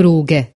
كروجة.